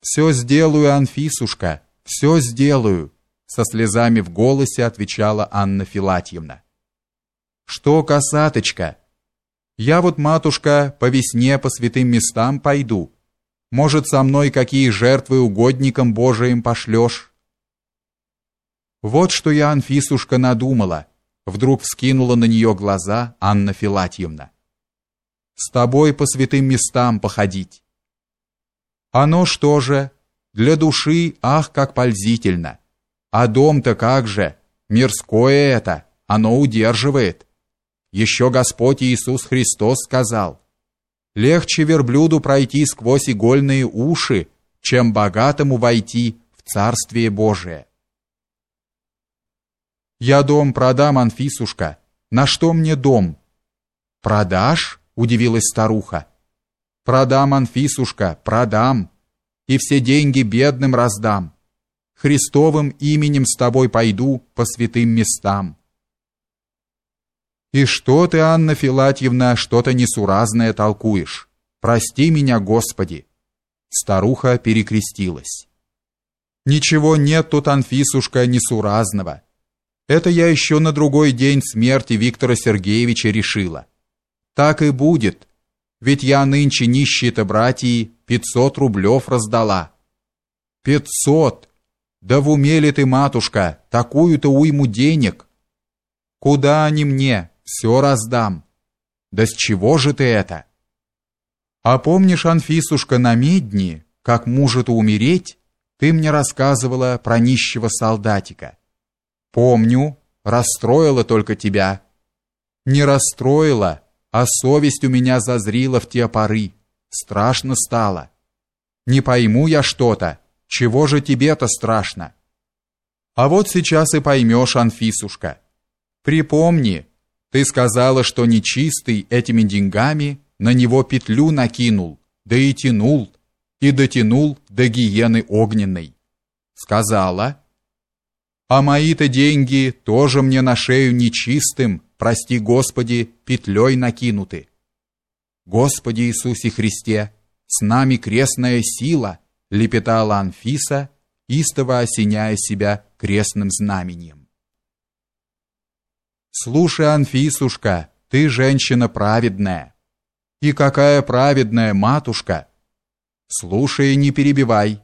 Все сделаю, Анфисушка, все сделаю, со слезами в голосе отвечала Анна Филатьевна. Что, косаточка? Я вот, матушка, по весне по святым местам пойду. Может, со мной какие жертвы угодникам Божиим пошлешь? Вот что я, Анфисушка, надумала. Вдруг вскинула на нее глаза Анна Филатьевна. С тобой по святым местам походить. Оно что же? Для души, ах, как пользительно. А дом-то как же? Мирское это, оно удерживает. Еще Господь Иисус Христос сказал, «Легче верблюду пройти сквозь игольные уши, чем богатому войти в Царствие Божие». «Я дом продам, Анфисушка. На что мне дом?» «Продашь?» — удивилась старуха. Продам, Анфисушка, продам, и все деньги бедным раздам. Христовым именем с тобой пойду по святым местам. И что ты, Анна Филатьевна, что-то несуразное толкуешь? Прости меня, Господи. Старуха перекрестилась. Ничего нет тут, Анфисушка, несуразного. Это я еще на другой день смерти Виктора Сергеевича решила. Так и будет ведь я нынче нищие-то братьи пятьсот рублев раздала. Пятьсот! Да в уме ли ты, матушка, такую-то уйму денег? Куда они мне? Все раздам. Да с чего же ты это? А помнишь, Анфисушка, на медни, как мужу-то умереть, ты мне рассказывала про нищего солдатика. Помню, расстроила только тебя. Не расстроила, а совесть у меня зазрила в те поры. Страшно стало. Не пойму я что-то. Чего же тебе-то страшно? А вот сейчас и поймешь, Анфисушка. Припомни, ты сказала, что нечистый этими деньгами на него петлю накинул, да и тянул, и дотянул до гиены огненной. Сказала. А мои-то деньги тоже мне на шею нечистым прости Господи, петлей накинуты. Господи Иисусе Христе, с нами крестная сила, лепетала Анфиса, истово осеняя себя крестным знамением. Слушай, Анфисушка, ты женщина праведная. И какая праведная матушка. Слушай и не перебивай.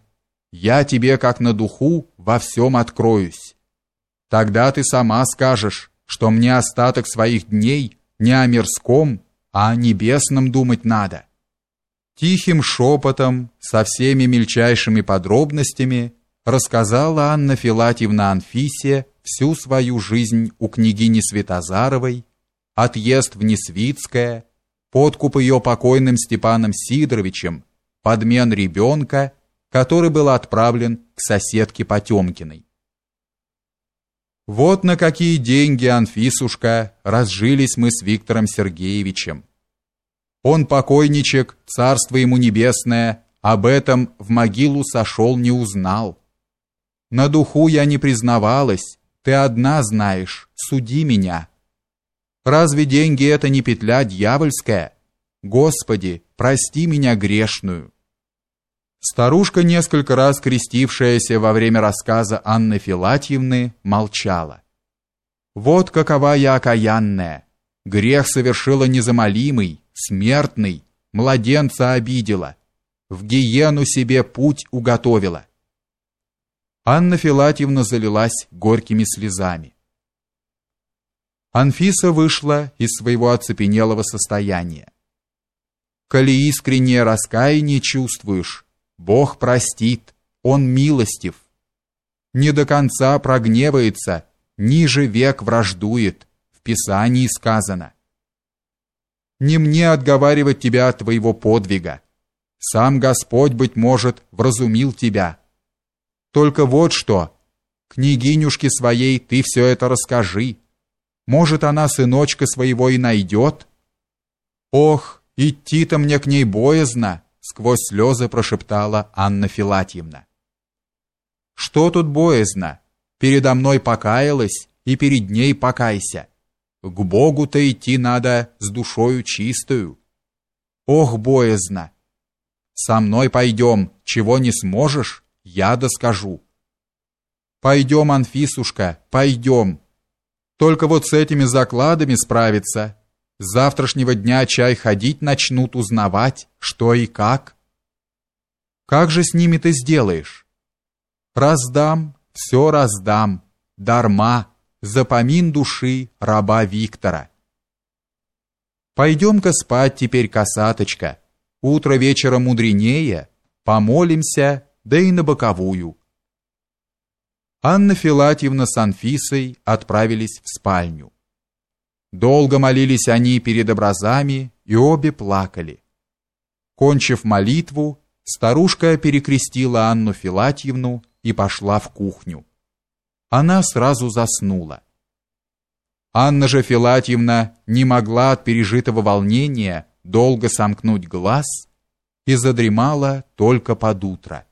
Я тебе как на духу во всем откроюсь. Тогда ты сама скажешь, что мне остаток своих дней не о мирском, а о небесном думать надо. Тихим шепотом, со всеми мельчайшими подробностями рассказала Анна Филатьевна Анфисе всю свою жизнь у княгини Святозаровой, отъезд в Несвицкое, подкуп ее покойным Степаном Сидоровичем, подмен ребенка, который был отправлен к соседке Потемкиной. Вот на какие деньги, Анфисушка, разжились мы с Виктором Сергеевичем. Он покойничек, царство ему небесное, об этом в могилу сошел не узнал. На духу я не признавалась, ты одна знаешь, суди меня. Разве деньги это не петля дьявольская? Господи, прости меня грешную. Старушка, несколько раз крестившаяся во время рассказа Анны Филатьевны, молчала. Вот какова я окаянная. Грех совершила незамолимый, смертный, младенца обидела, в гиену себе путь уготовила. Анна Филатьевна залилась горькими слезами. Анфиса вышла из своего оцепенелого состояния. Коли искреннее раскаяние чувствуешь, Бог простит, Он милостив. Не до конца прогневается, ниже век враждует, в Писании сказано. Не мне отговаривать тебя от твоего подвига. Сам Господь, быть может, вразумил тебя. Только вот что, княгинюшке своей ты все это расскажи. Может, она сыночка своего и найдет? Ох, идти-то мне к ней боязно сквозь слезы прошептала Анна Филатьевна. Что тут боязно? Передо мной покаялась, и перед ней покайся. К Богу-то идти надо с душою чистую. Ох, боязно! Со мной пойдем, чего не сможешь, я доскажу. Пойдем, Анфисушка, пойдем. Только вот с этими закладами справиться. С завтрашнего дня чай ходить начнут узнавать, что и как. Как же с ними ты сделаешь? Раздам, все раздам, дарма, за помин души раба Виктора. Пойдем-ка спать теперь, косаточка. Утро вечера мудренее, помолимся, да и на боковую. Анна Филатьевна с Анфисой отправились в спальню. Долго молились они перед образами, и обе плакали. Кончив молитву, старушка перекрестила Анну Филатьевну и пошла в кухню. Она сразу заснула. Анна же Филатьевна не могла от пережитого волнения долго сомкнуть глаз и задремала только под утро.